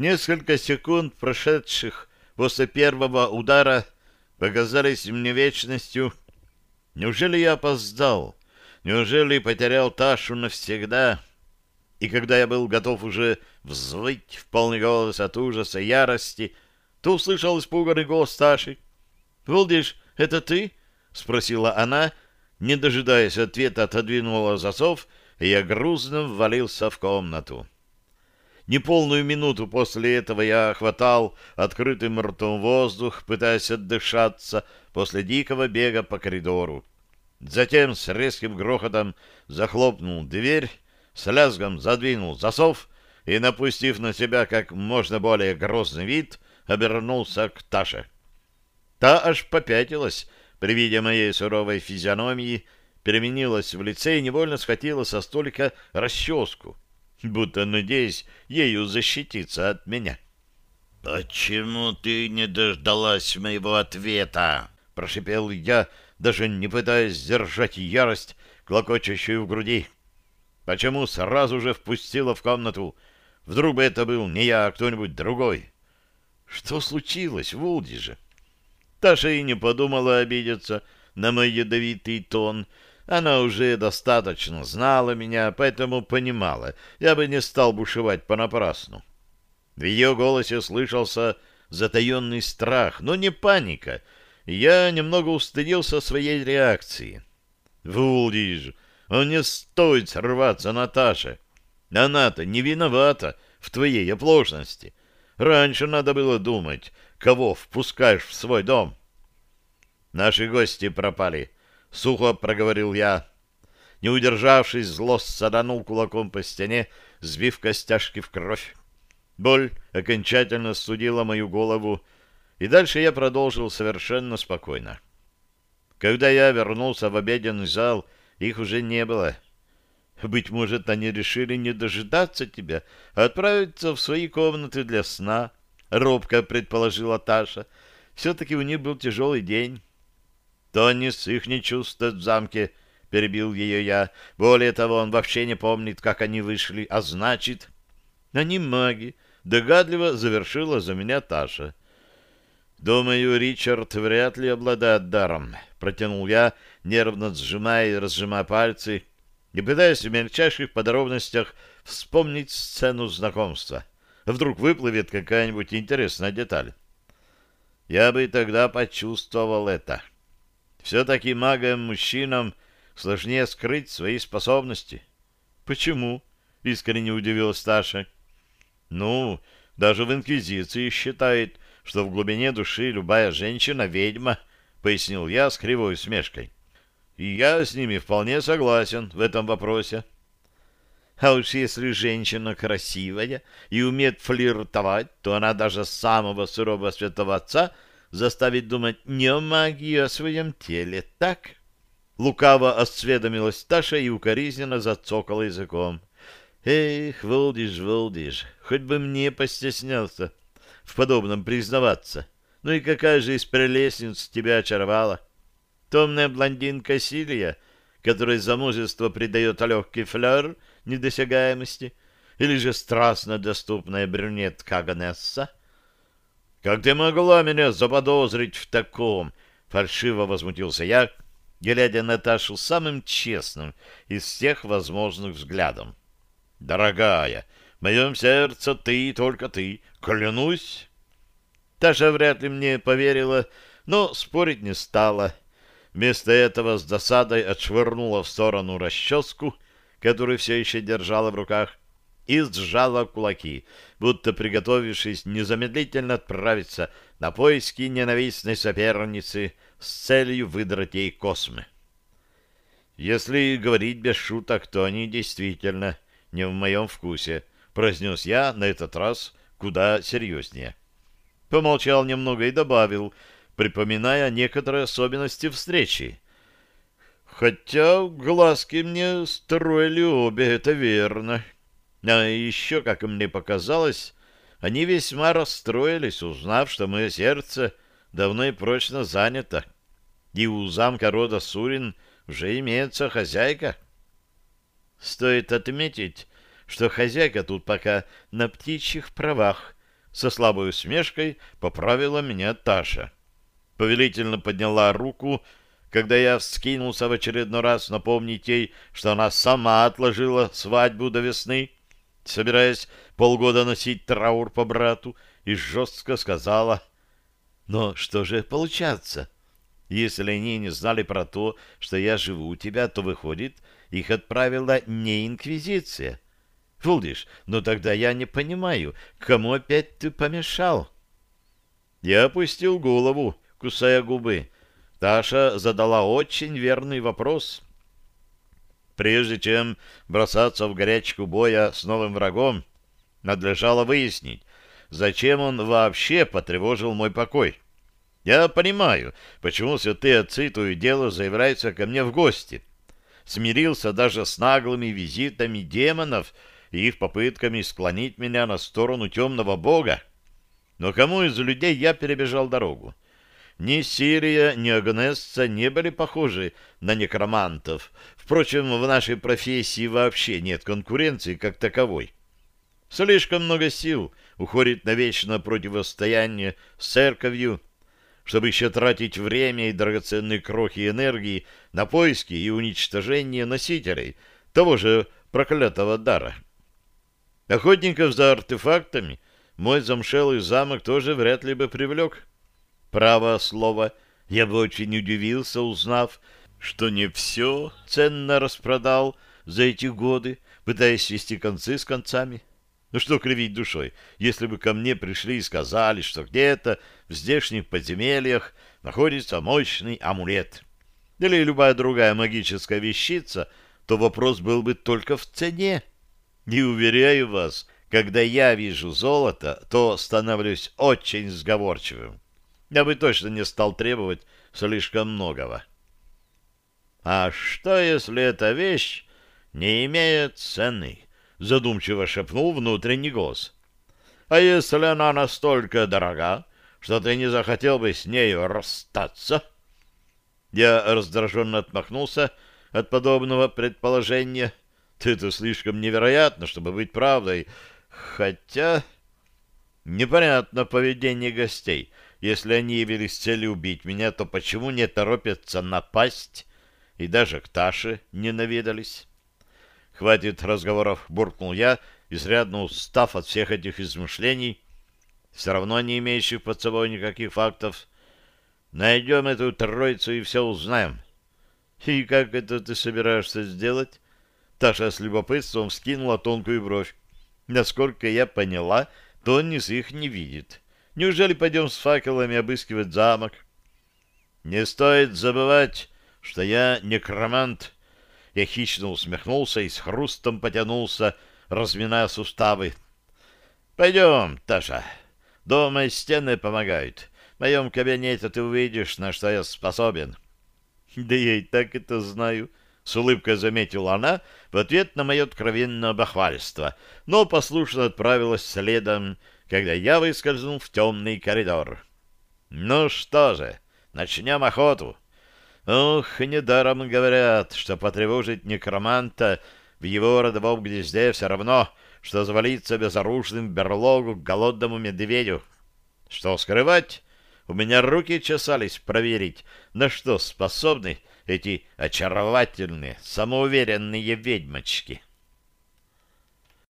Несколько секунд, прошедших после первого удара, показались мне вечностью. Неужели я опоздал? Неужели потерял Ташу навсегда? И когда я был готов уже взвыть в полный голос от ужаса и ярости, то услышал испуганный голос Таши. «Волдиш, это ты?» — спросила она, не дожидаясь ответа, отодвинула засов, и я грузно ввалился в комнату. Неполную минуту после этого я хватал открытым ртом воздух, пытаясь отдышаться после дикого бега по коридору. Затем с резким грохотом захлопнул дверь, с лязгом задвинул засов и, напустив на себя как можно более грозный вид, обернулся к Таше. Та аж попятилась при виде моей суровой физиономии, переменилась в лице и невольно схватила со столика расческу будто надеясь ею защититься от меня. «Почему ты не дождалась моего ответа?» — прошипел я, даже не пытаясь сдержать ярость, клокочущую в груди. «Почему сразу же впустила в комнату? Вдруг бы это был не я, а кто-нибудь другой?» «Что случилось, Вулди же?» Таша и не подумала обидеться на мой ядовитый тон — она уже достаточно знала меня, поэтому понимала, я бы не стал бушевать понапрасну. В ее голосе слышался затаенный страх, но не паника. Я немного устыдился своей реакции. Вулдиж, он не стоит срываться, Наташа. Она-то не виновата в твоей оплошности. Раньше надо было думать, кого впускаешь в свой дом. Наши гости пропали. — сухо проговорил я. Не удержавшись, зло саданул кулаком по стене, сбив костяшки в кровь. Боль окончательно студила мою голову, и дальше я продолжил совершенно спокойно. Когда я вернулся в обеденный зал, их уже не было. Быть может, они решили не дожидаться тебя, а отправиться в свои комнаты для сна, — робко предположила Таша. Все-таки у них был тяжелый день. Тонис их не чувствует в замке, — перебил ее я. Более того, он вообще не помнит, как они вышли, а значит... Они маги, — догадливо завершила за меня Таша. «Думаю, Ричард вряд ли обладает даром», — протянул я, нервно сжимая и разжимая пальцы, и пытаясь в мельчайших подробностях вспомнить сцену знакомства. Вдруг выплывет какая-нибудь интересная деталь. Я бы тогда почувствовал это. Все-таки магам-мужчинам сложнее скрыть свои способности. Почему? Искренне удивилась Таша. Ну, даже в Инквизиции считает, что в глубине души любая женщина — ведьма, пояснил я с кривой усмешкой. И я с ними вполне согласен в этом вопросе. А уж если женщина красивая и умеет флиртовать, то она даже самого сурового святого отца — заставить думать не о магии, а о своем теле, так? Лукаво осведомилась Таша и укоризненно зацокала языком. Эх, Волдиш, Волдиш, хоть бы мне постеснялся в подобном признаваться. Ну и какая же из прелестниц тебя очаровала? Томная блондинка Силия, которой замужество придает легкий флер недосягаемости, или же страстно доступная брюнетка Ганесса? «Как ты могла меня заподозрить в таком?» — фальшиво возмутился я, глядя на Ташу самым честным из всех возможных взглядом. «Дорогая, в моем сердце ты только ты, клянусь!» Таша вряд ли мне поверила, но спорить не стала. Вместо этого с досадой отшвырнула в сторону расческу, которую все еще держала в руках, и сжала кулаки, будто приготовившись незамедлительно отправиться на поиски ненавистной соперницы с целью выдрать ей космы. «Если говорить без шуток, то они действительно не в моем вкусе», — произнес я на этот раз куда серьезнее. Помолчал немного и добавил, припоминая некоторые особенности встречи. «Хотя глазки мне строили обе, это верно». А еще, как мне показалось, они весьма расстроились, узнав, что мое сердце давно и прочно занято, и у замка рода Сурин уже имеется хозяйка. Стоит отметить, что хозяйка тут пока на птичьих правах, Со слабой усмешкой поправила меня Таша. Повелительно подняла руку, когда я вскинулся в очередной раз напомнить ей, что она сама отложила свадьбу до весны, собираясь полгода носить траур по брату, и жестко сказала, «Но что же получаться? Если они не знали про то, что я живу у тебя, то, выходит, их отправила не Инквизиция». Фулдиш, но тогда я не понимаю, кому опять ты помешал? Я опустил голову, кусая губы. Таша задала очень верный вопрос. Прежде чем бросаться в горячку боя с новым врагом, надлежало выяснить, зачем он вообще потревожил мой покой. Я понимаю, почему святые отцы то и дело заявляются ко мне в гости. Смирился даже с наглыми визитами демонов и их попытками склонить меня на сторону темного бога. Но кому из людей я перебежал дорогу? Ни Сирия, ни Агнесса не были похожи на некромантов. Впрочем, в нашей профессии вообще нет конкуренции как таковой. Слишком много сил уходит на вечное противостояние с церковью, чтобы еще тратить время и драгоценные крохи энергии на поиски и уничтожение носителей того же проклятого дара. Охотников за артефактами мой замшелый замок тоже вряд ли бы привлек. Право слово, я бы очень удивился, узнав, что не все ценно распродал за эти годы, пытаясь свести концы с концами. Ну что кривить душой, если бы ко мне пришли и сказали, что где-то в здешних подземельях находится мощный амулет или любая другая магическая вещица, то вопрос был бы только в цене. И уверяю вас, когда я вижу золото, то становлюсь очень сговорчивым я бы точно не стал требовать слишком многого. «А что, если эта вещь не имеет цены?» — задумчиво шепнул внутренний голос. «А если она настолько дорога, что ты не захотел бы с нею расстаться?» Я раздраженно отмахнулся от подобного предположения. Это слишком невероятно, чтобы быть правдой. Хотя... Непонятно поведение гостей. Если они явились с целью убить меня, то почему не торопятся напасть и даже к Таше не наведались? Хватит разговоров, буркнул я, изрядно устав от всех этих измышлений, все равно не имеющих под собой никаких фактов. Найдем эту троицу и все узнаем. И как это ты собираешься сделать? Таша с любопытством вскинула тонкую бровь. Насколько я поняла, Тоннис их не видит. Неужели пойдем с факелами обыскивать замок? Не стоит забывать, что я некромант. Я хищно усмехнулся и с хрустом потянулся, разминая суставы. Пойдем, Таша. Дома стены помогают. В моем кабинете ты увидишь, на что я способен. Да я и так это знаю. С улыбкой заметила она в ответ на мое откровенное бахвальство, но послушно отправилась следом, когда я выскользнул в темный коридор. Ну что же, начнем охоту. Ох, недаром говорят, что потревожить некроманта в его родовом гнезде все равно, что завалиться безоружным берлогу к голодному медведю. Что скрывать? У меня руки чесались проверить, на что способны эти очаровательные, самоуверенные ведьмочки.